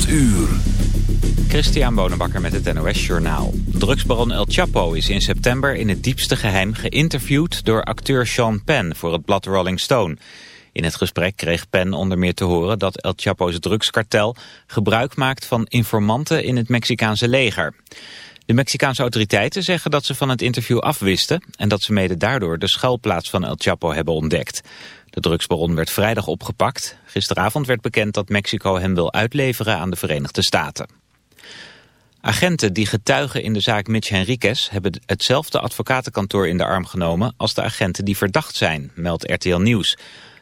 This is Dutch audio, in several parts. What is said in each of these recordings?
8 uur. Christian Bonenbakker met het NOS Journaal. Drugsbaron El Chapo is in september in het diepste geheim geïnterviewd door acteur Sean Penn voor het blad Rolling Stone. In het gesprek kreeg Penn onder meer te horen dat El Chapo's drugskartel gebruik maakt van informanten in het Mexicaanse leger. De Mexicaanse autoriteiten zeggen dat ze van het interview afwisten en dat ze mede daardoor de schuilplaats van El Chapo hebben ontdekt. De drugsbaron werd vrijdag opgepakt. Gisteravond werd bekend dat Mexico hem wil uitleveren aan de Verenigde Staten. Agenten die getuigen in de zaak Mitch Henriquez hebben hetzelfde advocatenkantoor in de arm genomen als de agenten die verdacht zijn, meldt RTL Nieuws.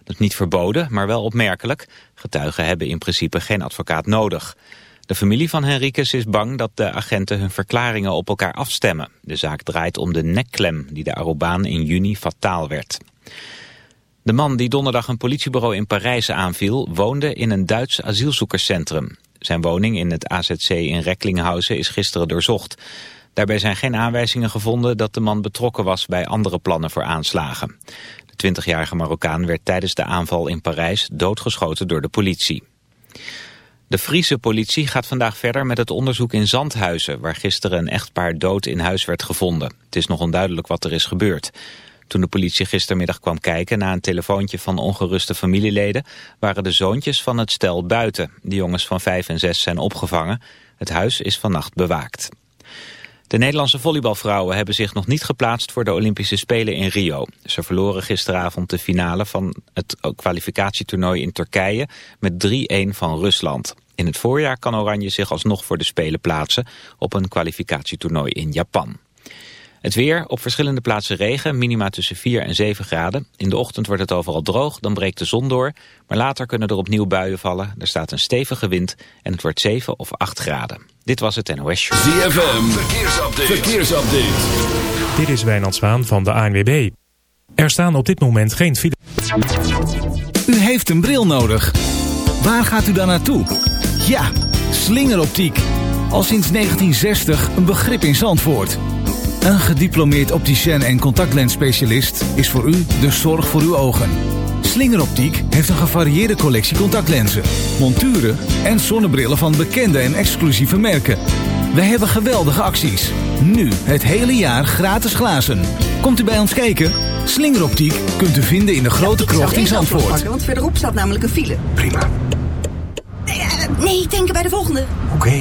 Dat is niet verboden, maar wel opmerkelijk. Getuigen hebben in principe geen advocaat nodig. De familie van Henriquez is bang dat de agenten hun verklaringen op elkaar afstemmen. De zaak draait om de nekklem die de Arobaan in juni fataal werd. De man die donderdag een politiebureau in Parijs aanviel... woonde in een Duits asielzoekerscentrum. Zijn woning in het AZC in Recklinghausen is gisteren doorzocht. Daarbij zijn geen aanwijzingen gevonden dat de man betrokken was... bij andere plannen voor aanslagen. De 20-jarige Marokkaan werd tijdens de aanval in Parijs doodgeschoten door de politie. De Friese politie gaat vandaag verder met het onderzoek in Zandhuizen... waar gisteren een echtpaar dood in huis werd gevonden. Het is nog onduidelijk wat er is gebeurd. Toen de politie gistermiddag kwam kijken na een telefoontje van ongeruste familieleden... waren de zoontjes van het stel buiten. De jongens van vijf en zes zijn opgevangen. Het huis is vannacht bewaakt. De Nederlandse volleybalvrouwen hebben zich nog niet geplaatst voor de Olympische Spelen in Rio. Ze verloren gisteravond de finale van het kwalificatietoernooi in Turkije met 3-1 van Rusland. In het voorjaar kan Oranje zich alsnog voor de Spelen plaatsen op een kwalificatietoernooi in Japan. Het weer, op verschillende plaatsen regen, minima tussen 4 en 7 graden. In de ochtend wordt het overal droog, dan breekt de zon door. Maar later kunnen er opnieuw buien vallen. Er staat een stevige wind en het wordt 7 of 8 graden. Dit was het NOS Show. ZFM, verkeersupdate. verkeersupdate. Dit is Wijnand Zwaan van de ANWB. Er staan op dit moment geen file. U heeft een bril nodig. Waar gaat u dan naartoe? Ja, slingeroptiek. Al sinds 1960 een begrip in Zandvoort. Een gediplomeerd opticien en contactlensspecialist is voor u de zorg voor uw ogen. Slingeroptiek heeft een gevarieerde collectie contactlenzen, monturen en zonnebrillen van bekende en exclusieve merken. Wij hebben geweldige acties. Nu het hele jaar gratis glazen. Komt u bij ons kijken? Slingeroptiek kunt u vinden in de grote krocht in Zandvoort. Want verderop staat namelijk een file. Prima. Nee, eh, nee denken bij de volgende. Oké.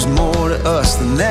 there's more to us than that.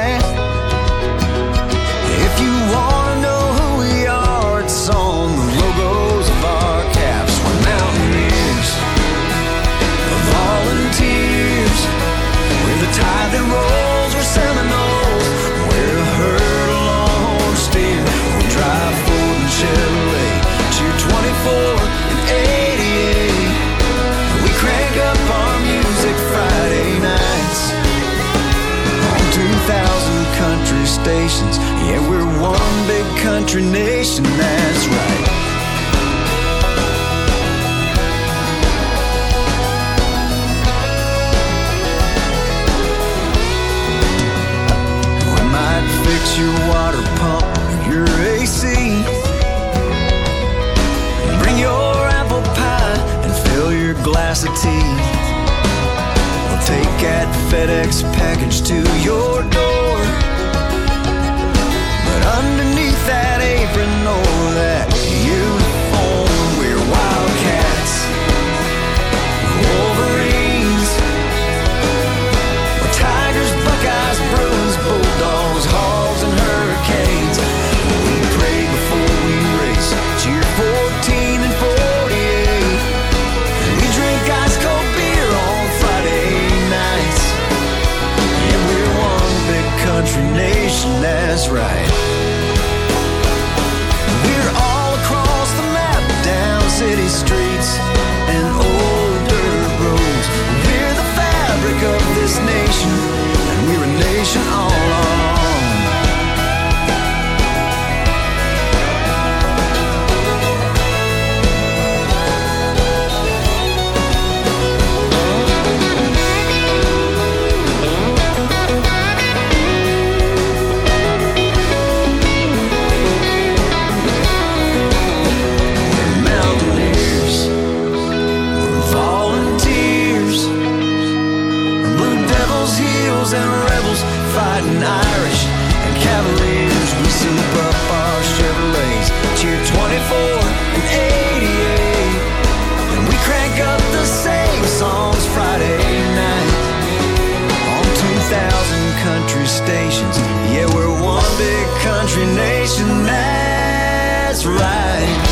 stations. Yeah, we're one big country nation. That's right.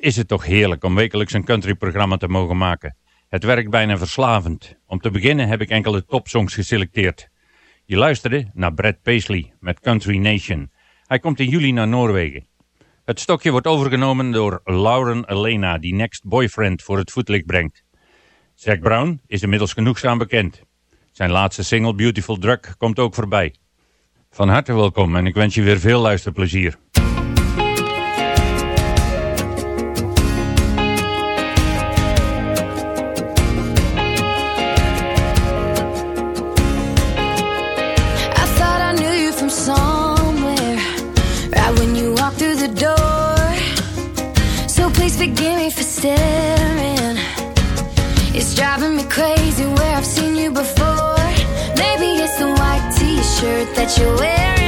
is het toch heerlijk om wekelijks een countryprogramma te mogen maken. Het werkt bijna verslavend. Om te beginnen heb ik enkele topsongs geselecteerd. Je luisterde naar Brad Paisley met Country Nation. Hij komt in juli naar Noorwegen. Het stokje wordt overgenomen door Lauren Elena, die Next Boyfriend voor het voetlicht brengt. Zack Brown is inmiddels genoegzaam bekend. Zijn laatste single Beautiful Drug komt ook voorbij. Van harte welkom en ik wens je weer veel luisterplezier. you wear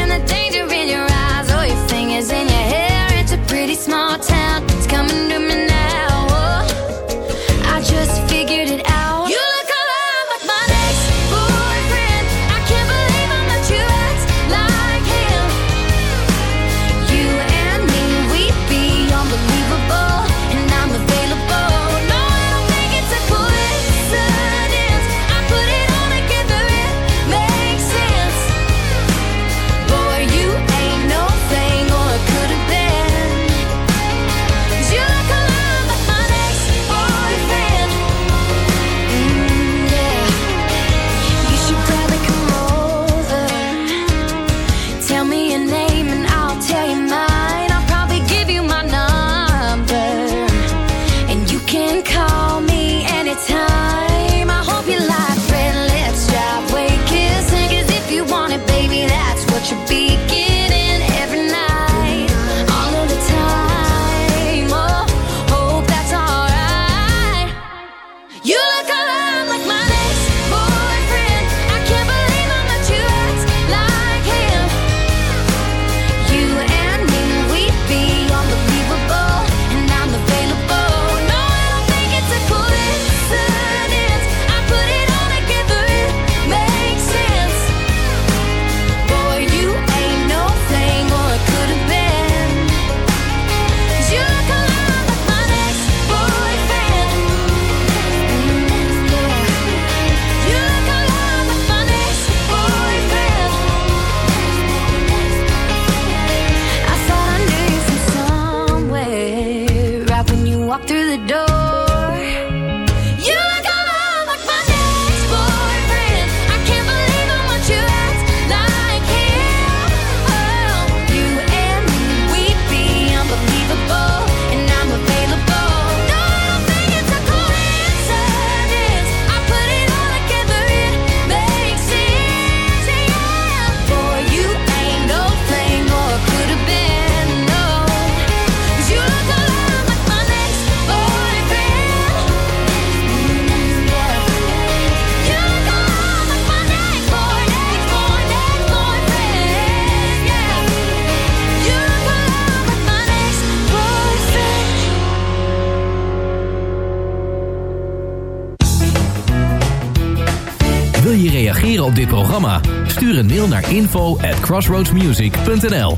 reageren op dit programma? Stuur een mail naar info at crossroadsmusic.nl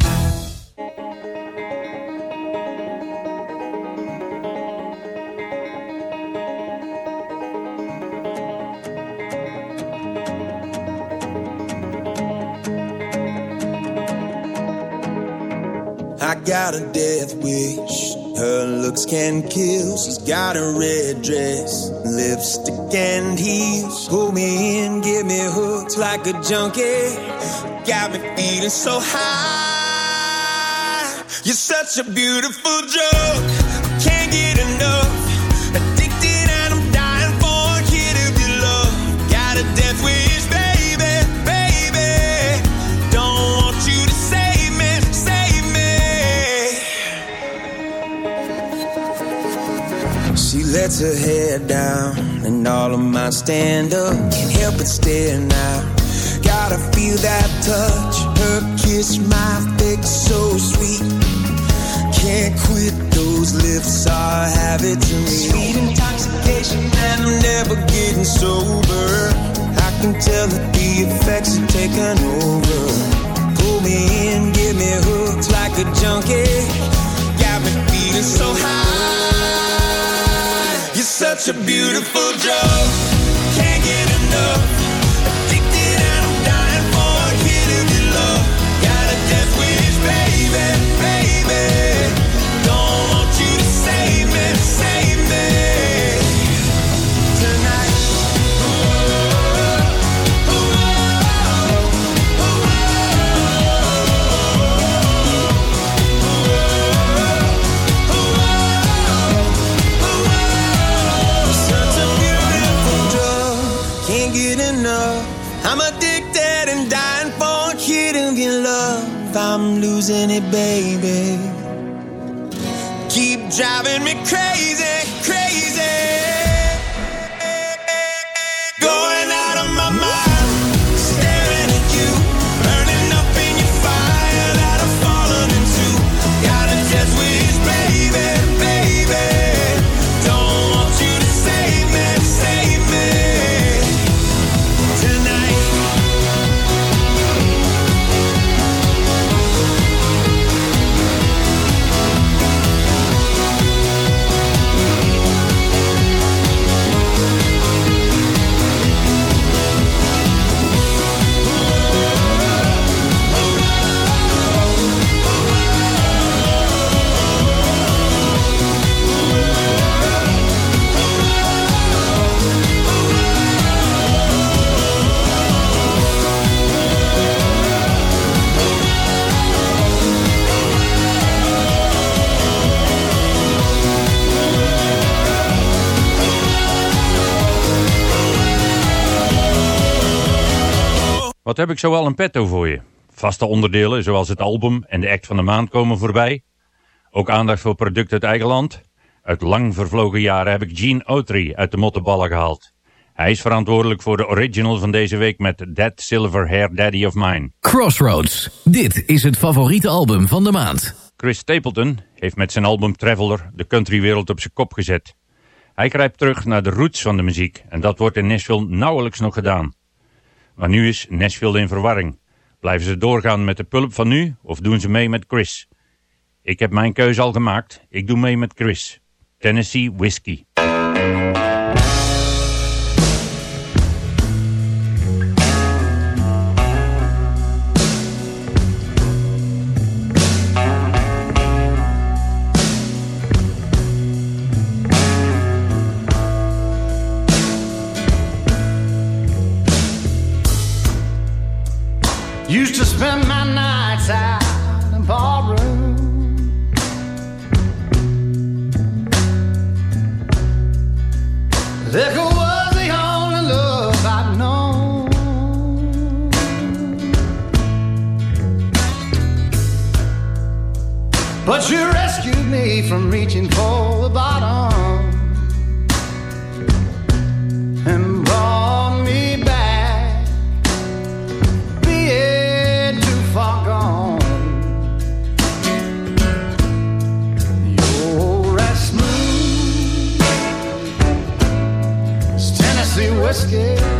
I got a death wish. Her looks can kill. She's got a red dress, lipstick and heels. Pull me like a junkie. Got me feeling so high. You're such a beautiful joke. Can't get enough. Addicted and I'm dying for a of your love. Got a death wish, baby, baby. Don't want you to save me, save me. She lets her hair down and all of mine stand up. Can't help but stare now. Gotta feel that touch. Her kiss, my fix so sweet. Can't quit those lips are habit to me. Sweet intoxication and I'm never getting sober. I can tell that the effects are taking over. Pull me in, give me hooked like a junkie. Got me feeling so high. Such a beautiful drug. Wat heb ik zoal een petto voor je? Vaste onderdelen zoals het album en de act van de maand komen voorbij. Ook aandacht voor producten uit eigen land. Uit lang vervlogen jaren heb ik Gene Autry uit de mottenballen gehaald. Hij is verantwoordelijk voor de original van deze week met That Silver Hair Daddy of Mine. Crossroads. Dit is het favoriete album van de maand. Chris Stapleton heeft met zijn album Traveler de countrywereld op zijn kop gezet. Hij grijpt terug naar de roots van de muziek en dat wordt in Nashville nauwelijks nog gedaan. Maar nu is Nashville in verwarring. Blijven ze doorgaan met de pulp van nu of doen ze mee met Chris? Ik heb mijn keuze al gemaakt. Ik doe mee met Chris. Tennessee Whiskey. Used to spend my nights out in ballroom. Liquor was the only love I'd known. But you rescued me from reaching for the bottom escape.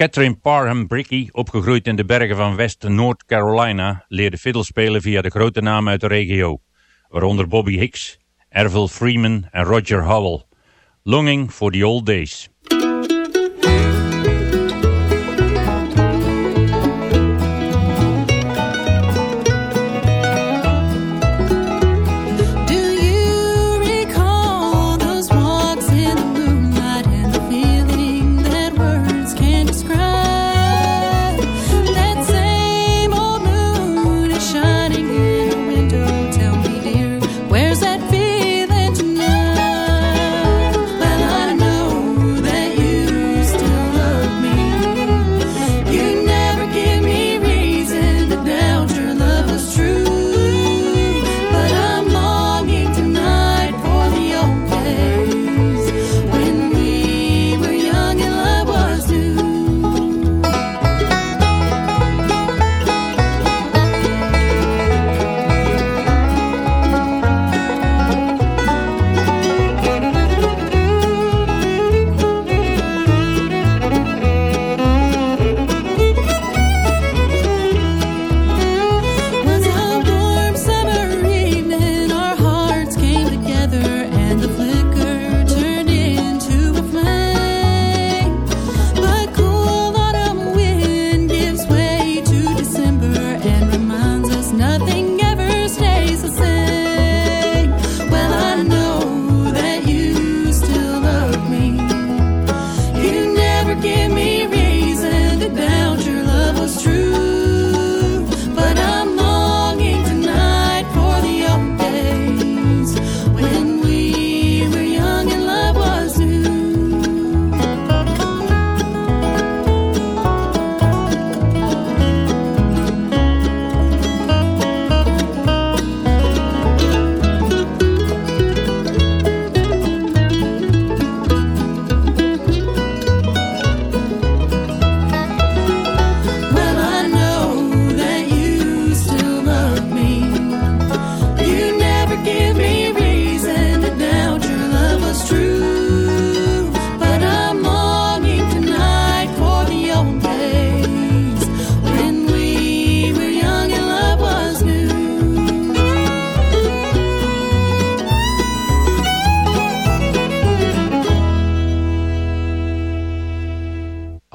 Catherine Parham Bricky, opgegroeid in de bergen van West North Carolina, leerde fiddle spelen via de grote namen uit de regio, waaronder Bobby Hicks, Ervil Freeman en Roger Howell. Longing for the Old Days.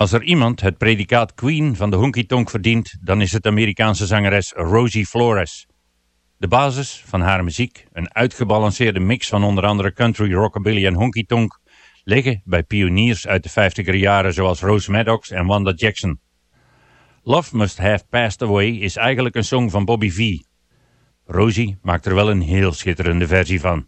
Als er iemand het predicaat queen van de honky-tonk verdient, dan is het Amerikaanse zangeres Rosie Flores. De basis van haar muziek, een uitgebalanceerde mix van onder andere country, rockabilly en honky-tonk, liggen bij pioniers uit de 50er jaren zoals Rose Maddox en Wanda Jackson. Love Must Have Passed Away is eigenlijk een song van Bobby V. Rosie maakt er wel een heel schitterende versie van.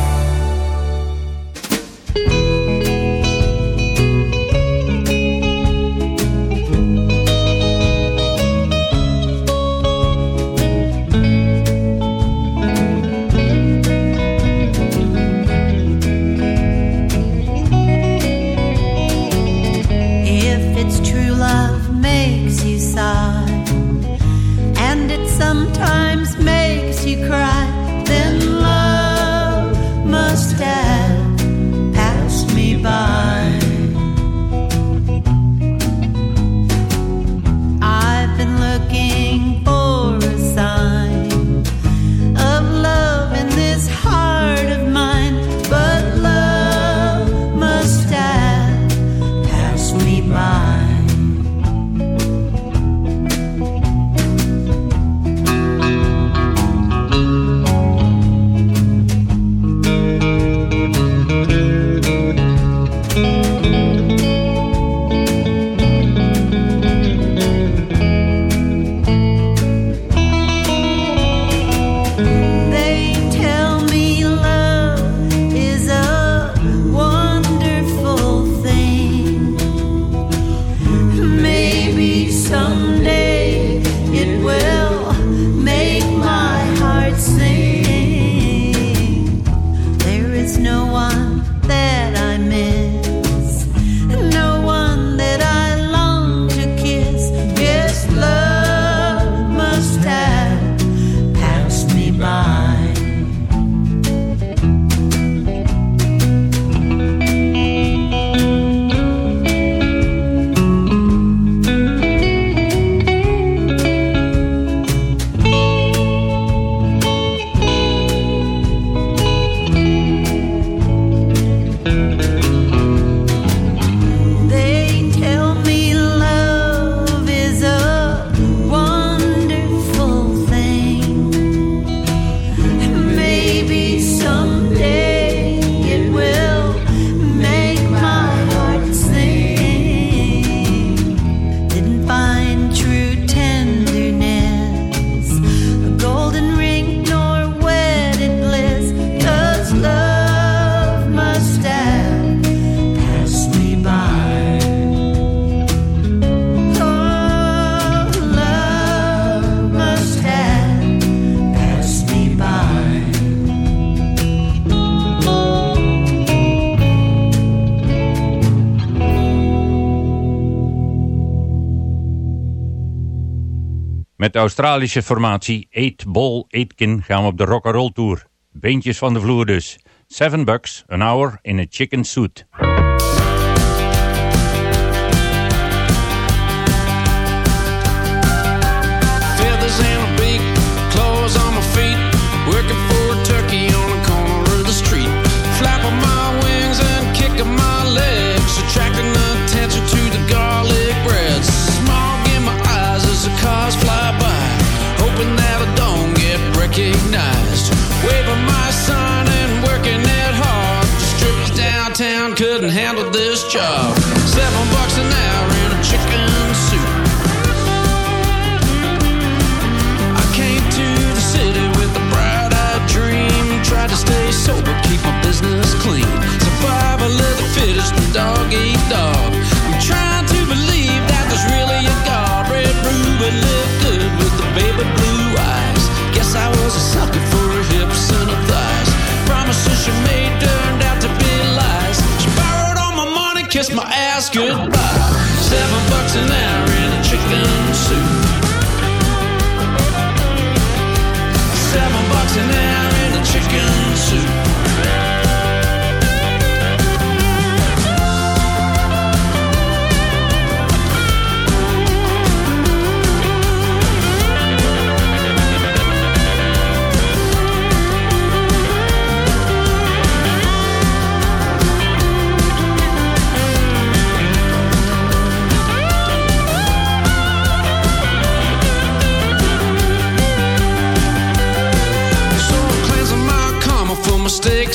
Met de Australische formatie 8 Ball Aitken gaan we op de rock'n'roll tour. Beentjes van de vloer dus. 7 bucks, an hour in a chicken suit. Handle this job. Seven bucks an hour in a chicken suit. I came to the city with a bright-eyed dream. Tried to stay sober, keep my business clean. Kissed goodbye. Seven bucks an hour in a chicken suit. Seven bucks an hour in a chicken suit.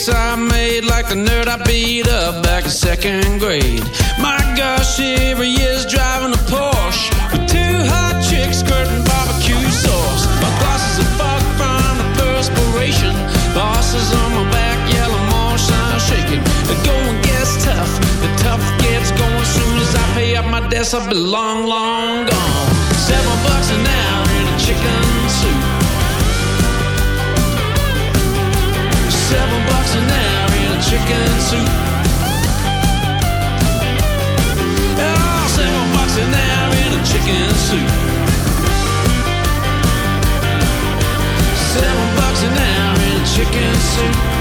Mistakes I made, like the nerd I beat up back in second grade. My gosh, he is driving a Porsche with two hot chicks skirting barbecue sauce. My glasses are fogged from the perspiration. Bosses on my back, yellow moonshine shaking. The going gets tough, the tough gets going. Soon as I pay up my debts, I'll be long, long gone. chicken soup. Ah, and I'll save a box and I'm in a chicken soup. Seven bucks an hour in a chicken soup.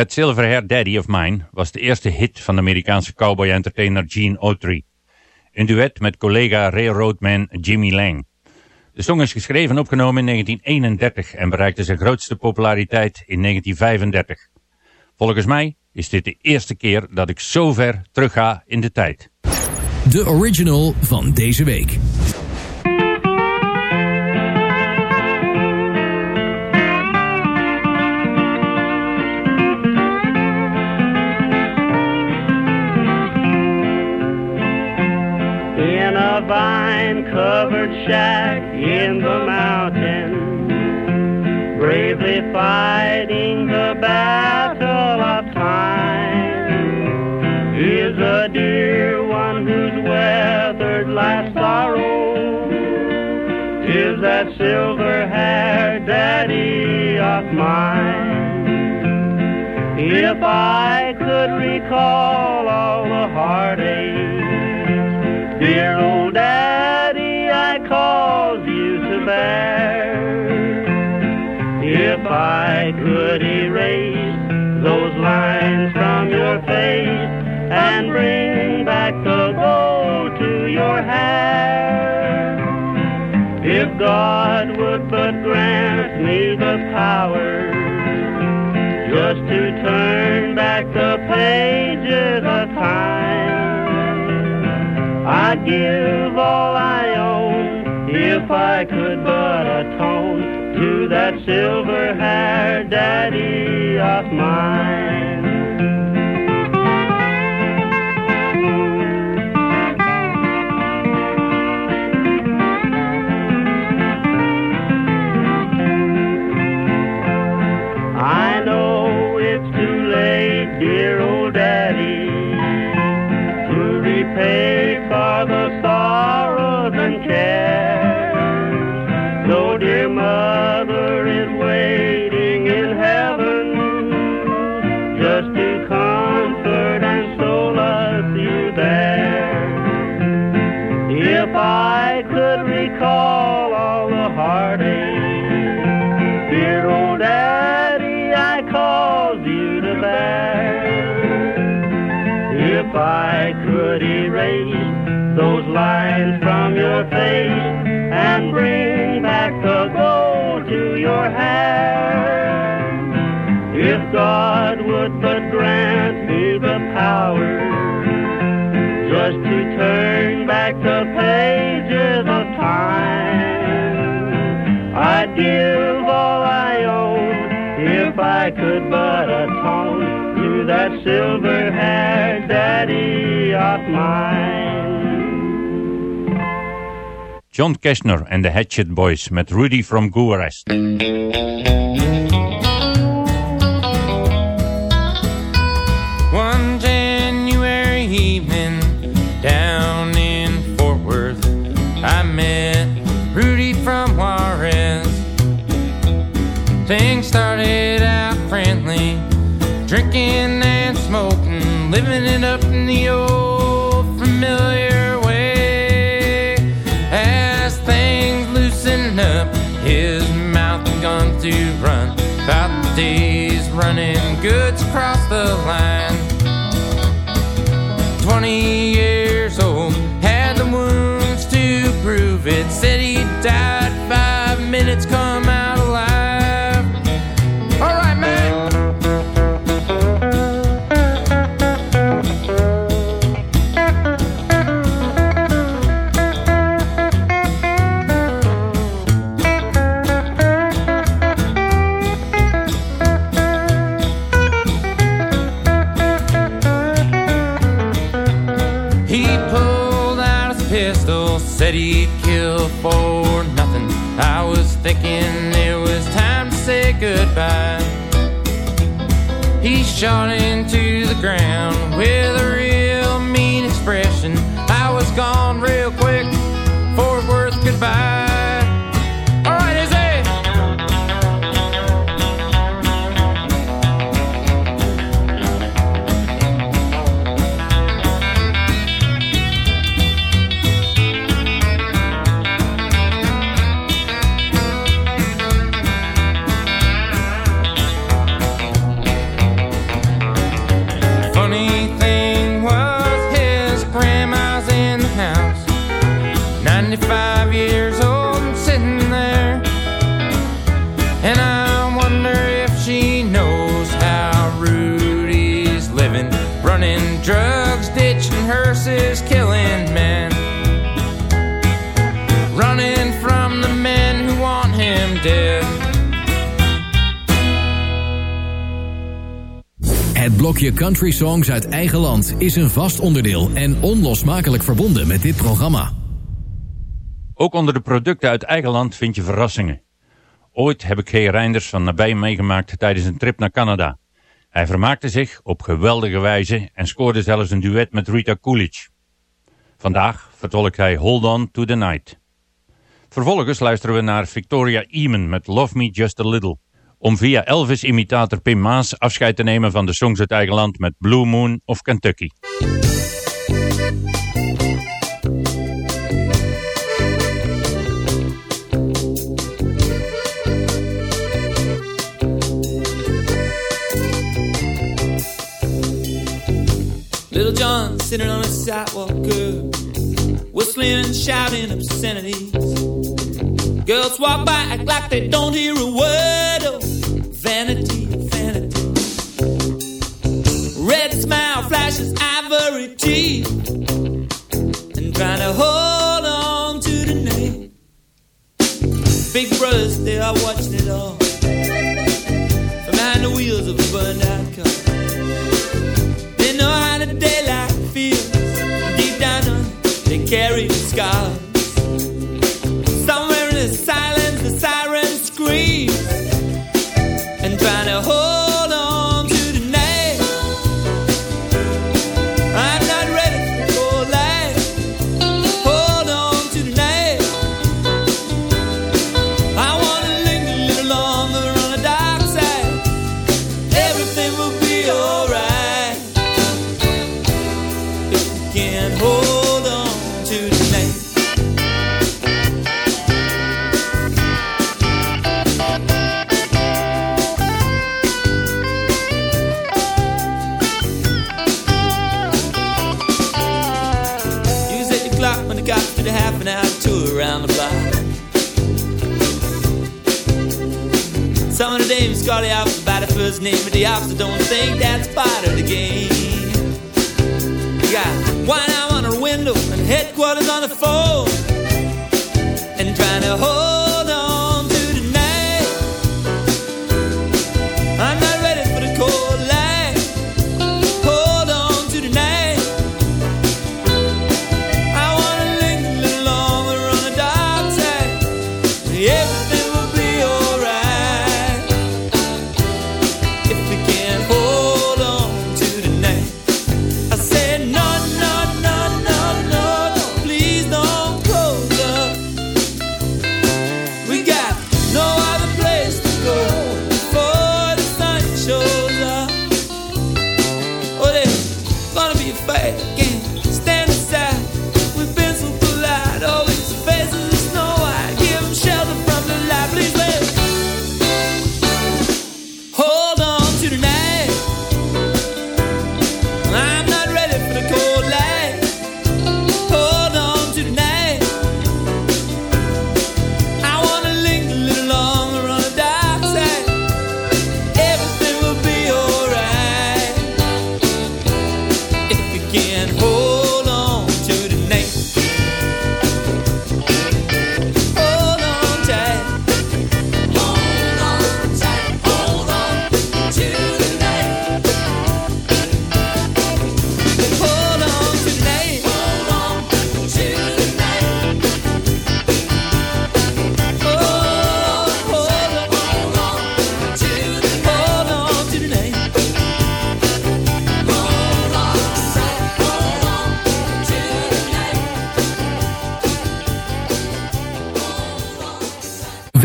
That Silver Hair Daddy of Mine was de eerste hit van de Amerikaanse cowboy-entertainer Gene Autry. Een duet met collega railroadman Jimmy Lang. De song is geschreven en opgenomen in 1931 en bereikte zijn grootste populariteit in 1935. Volgens mij is dit de eerste keer dat ik zo ver terug ga in de tijd. De original van deze week. Covered shack in the mountains, bravely fighting the battle of time, is a dear one who's weathered life's sorrow. Tis that silver haired daddy of mine. If I could recall all the heartaches, Dear old daddy, I caused you to bear. If I could erase those lines from your face and bring back the gold to your hair. If God would but grant me the power just to turn back the pages of time. I'd give all I if I could but atone to that silver haired daddy of mine. God would but grant me the power just to turn back the pages of time. I'd give all I own if I could but atone to that silver-haired daddy of mine. John Keshner en de Hatchet Boys met Rudy from Guarest. Johnny. Blokje Country Songs uit eigen land is een vast onderdeel en onlosmakelijk verbonden met dit programma. Ook onder de producten uit eigen land vind je verrassingen. Ooit heb ik G. Reinders van nabij meegemaakt tijdens een trip naar Canada. Hij vermaakte zich op geweldige wijze en scoorde zelfs een duet met Rita Coolidge. Vandaag vertolkt hij Hold On To The Night. Vervolgens luisteren we naar Victoria Eamon met Love Me Just A Little. Om via Elvis-imitator Pim Maas afscheid te nemen van de songs uit eigen land met Blue Moon of Kentucky. Little John sitting on a sidewalk curb, whistling and shouting obscenities. Girls walk by, act like they don't hear a word. Oh, vanity, vanity. Red smile flashes ivory teeth, and trying to hold on to the name. Big brothers, they are watching it all behind the wheels of a burned out car. They know how the daylight feels. Deep down on they carry the scars.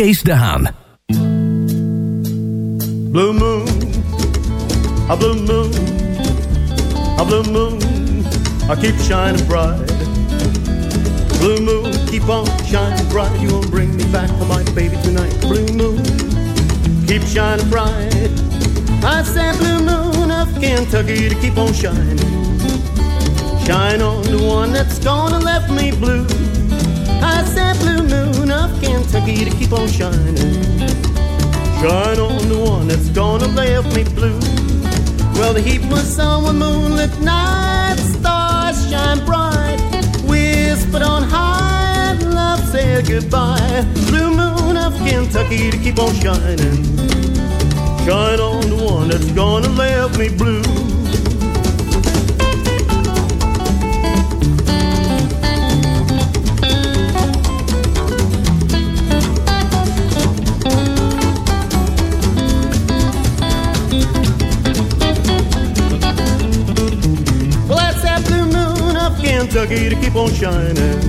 Kees de Haan. Blue moon, a blue moon, a blue moon, I keep shining bright. Blue moon, keep on shining bright. You won't bring me back to my baby tonight. Blue moon, keep shining bright. I said blue moon of Kentucky to keep on shining. Shine on the one that's gonna left me blue. I said blue moon of Kentucky to keep on shining. Shine on the one that's gonna left me blue. Well, the heat was on moonlit night, stars shine bright. Whispered on high, love said goodbye. Blue moon of Kentucky to keep on shining. Shine on the one that's gonna left me blue. Kentucky to keep on shining.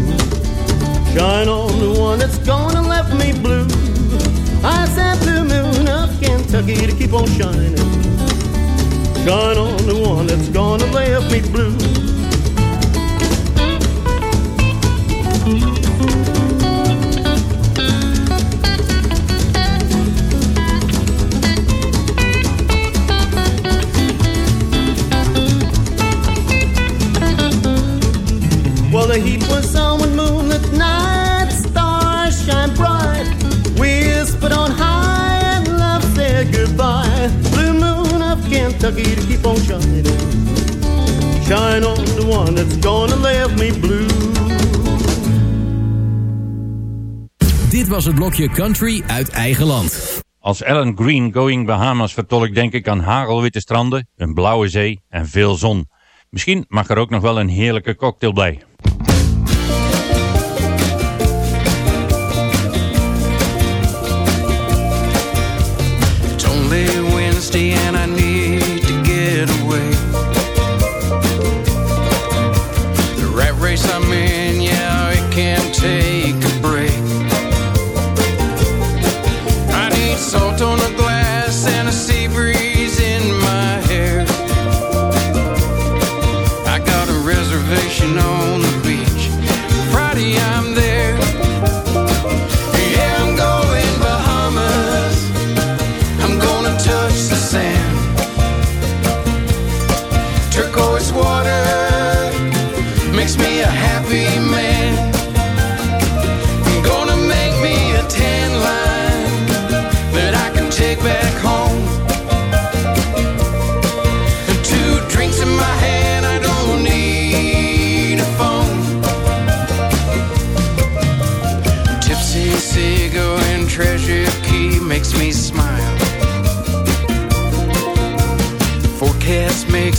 Shine on the one that's gonna left me blue. I said blue moon of Kentucky to keep on shining. Shine on the one that's gonna left me blue. To keep on shining. Shine on the one that's gonna leave me blue. Dit was het blokje Country uit eigen land. Als Alan Green Going Bahamas vertolkt denk ik aan hagelwitte stranden, een blauwe zee en veel zon. Misschien mag er ook nog wel een heerlijke cocktail bij.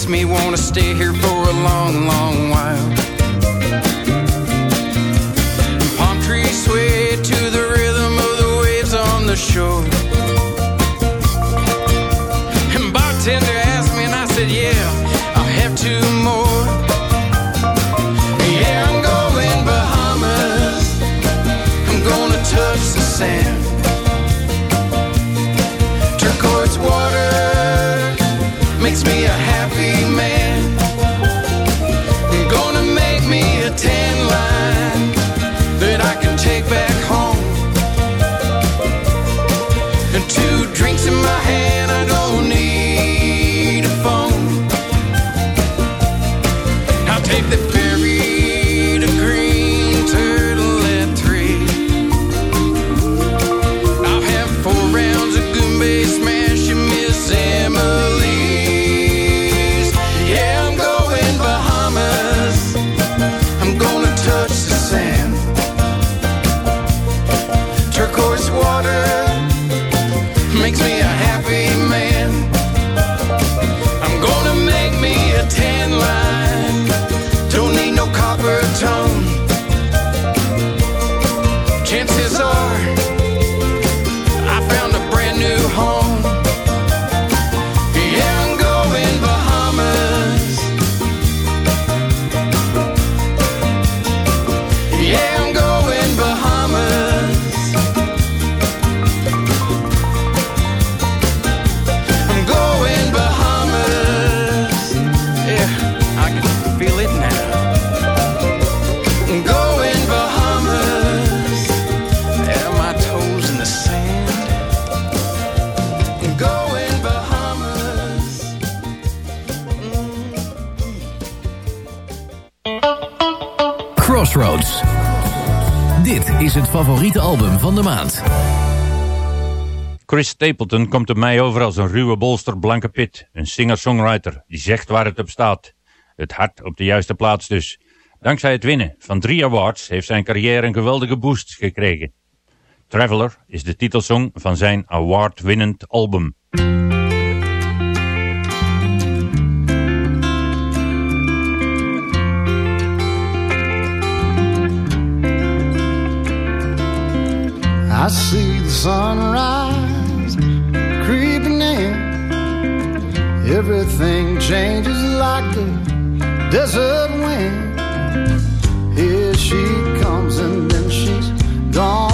Makes me wanna stay here for a long, long while. Palm trees sway to the rhythm of the waves on the shore. Dit is het favoriete album van de maand. Chris Stapleton komt op mij over als een ruwe bolster blanke pit. Een singer-songwriter die zegt waar het op staat. Het hart op de juiste plaats dus. Dankzij het winnen van drie awards heeft zijn carrière een geweldige boost gekregen. Traveler is de titelsong van zijn award-winnend album. I see the sunrise creeping in. Everything changes like the desert wind. Here she comes and then she's gone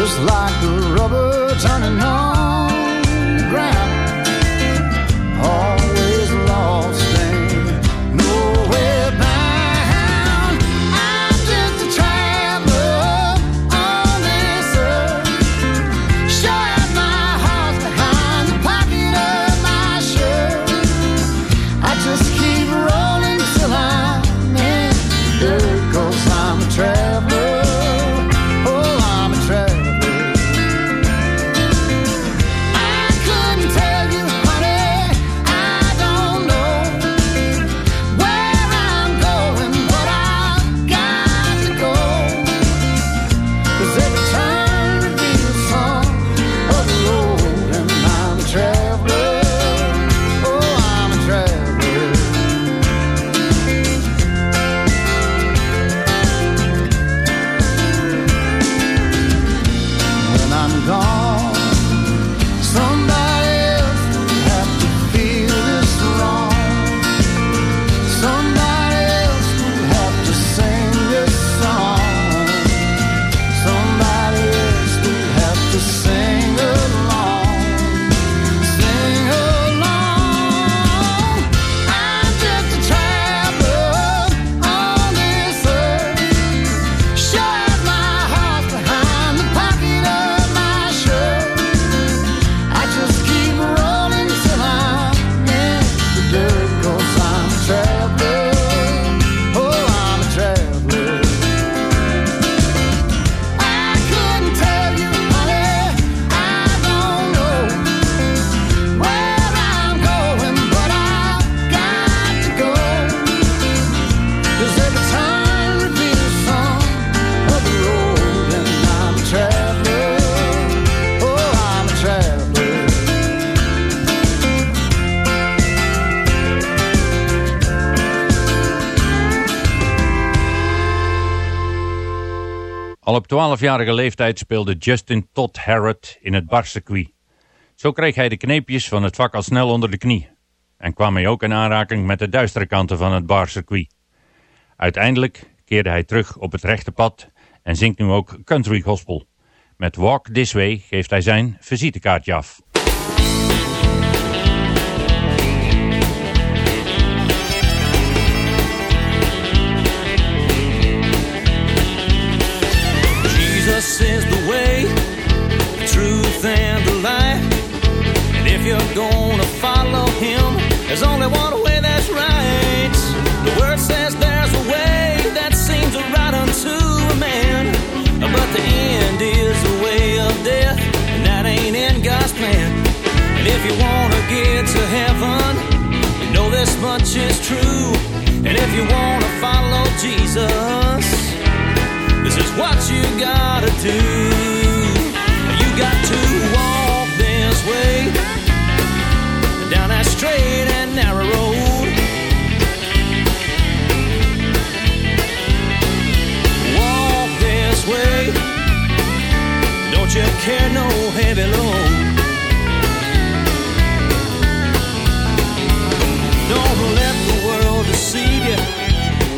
just like the rubber turning on 12-jarige leeftijd speelde Justin Todd Harrod in het barcircuit. Zo kreeg hij de kneepjes van het vak al snel onder de knie. En kwam hij ook in aanraking met de duistere kanten van het barcircuit. Uiteindelijk keerde hij terug op het rechte pad en zingt nu ook country gospel. Met Walk This Way geeft hij zijn visitekaartje af. There's only one way that's right. The word says there's a way that seems right unto a man. But the end is the way of death, and that ain't in God's plan. And if you wanna get to heaven, you know this much is true. And if you wanna follow Jesus, this is what you gotta do. You got to walk this way down that straight and narrow road. Walk this way, don't you carry no heavy load. Don't let the world deceive you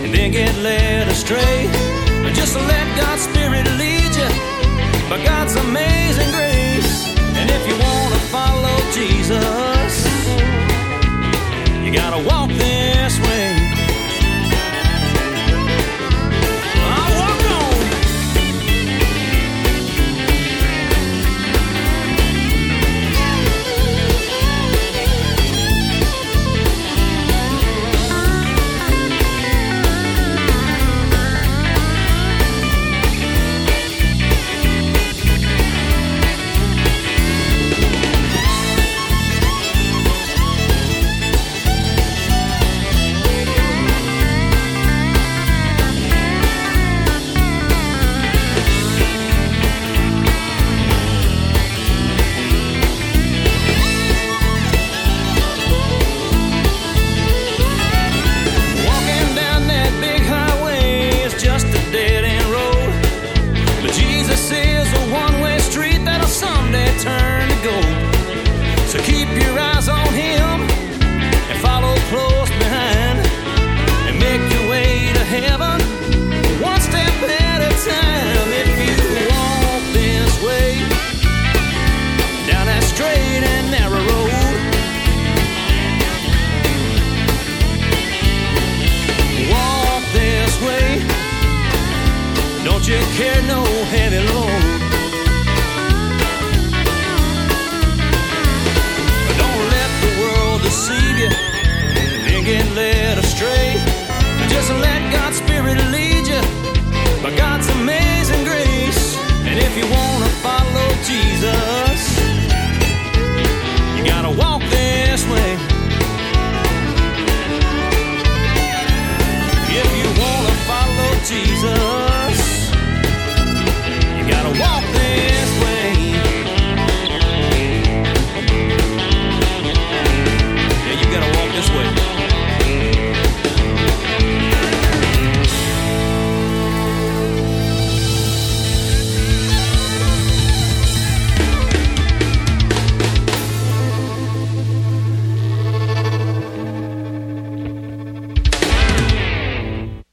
and then get led astray. Just let God's Spirit lead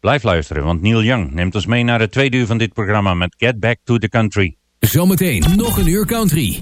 Blijf luisteren, want Neil Young neemt ons mee naar het tweede uur van dit programma met Get Back to the Country. Zometeen nog een uur country.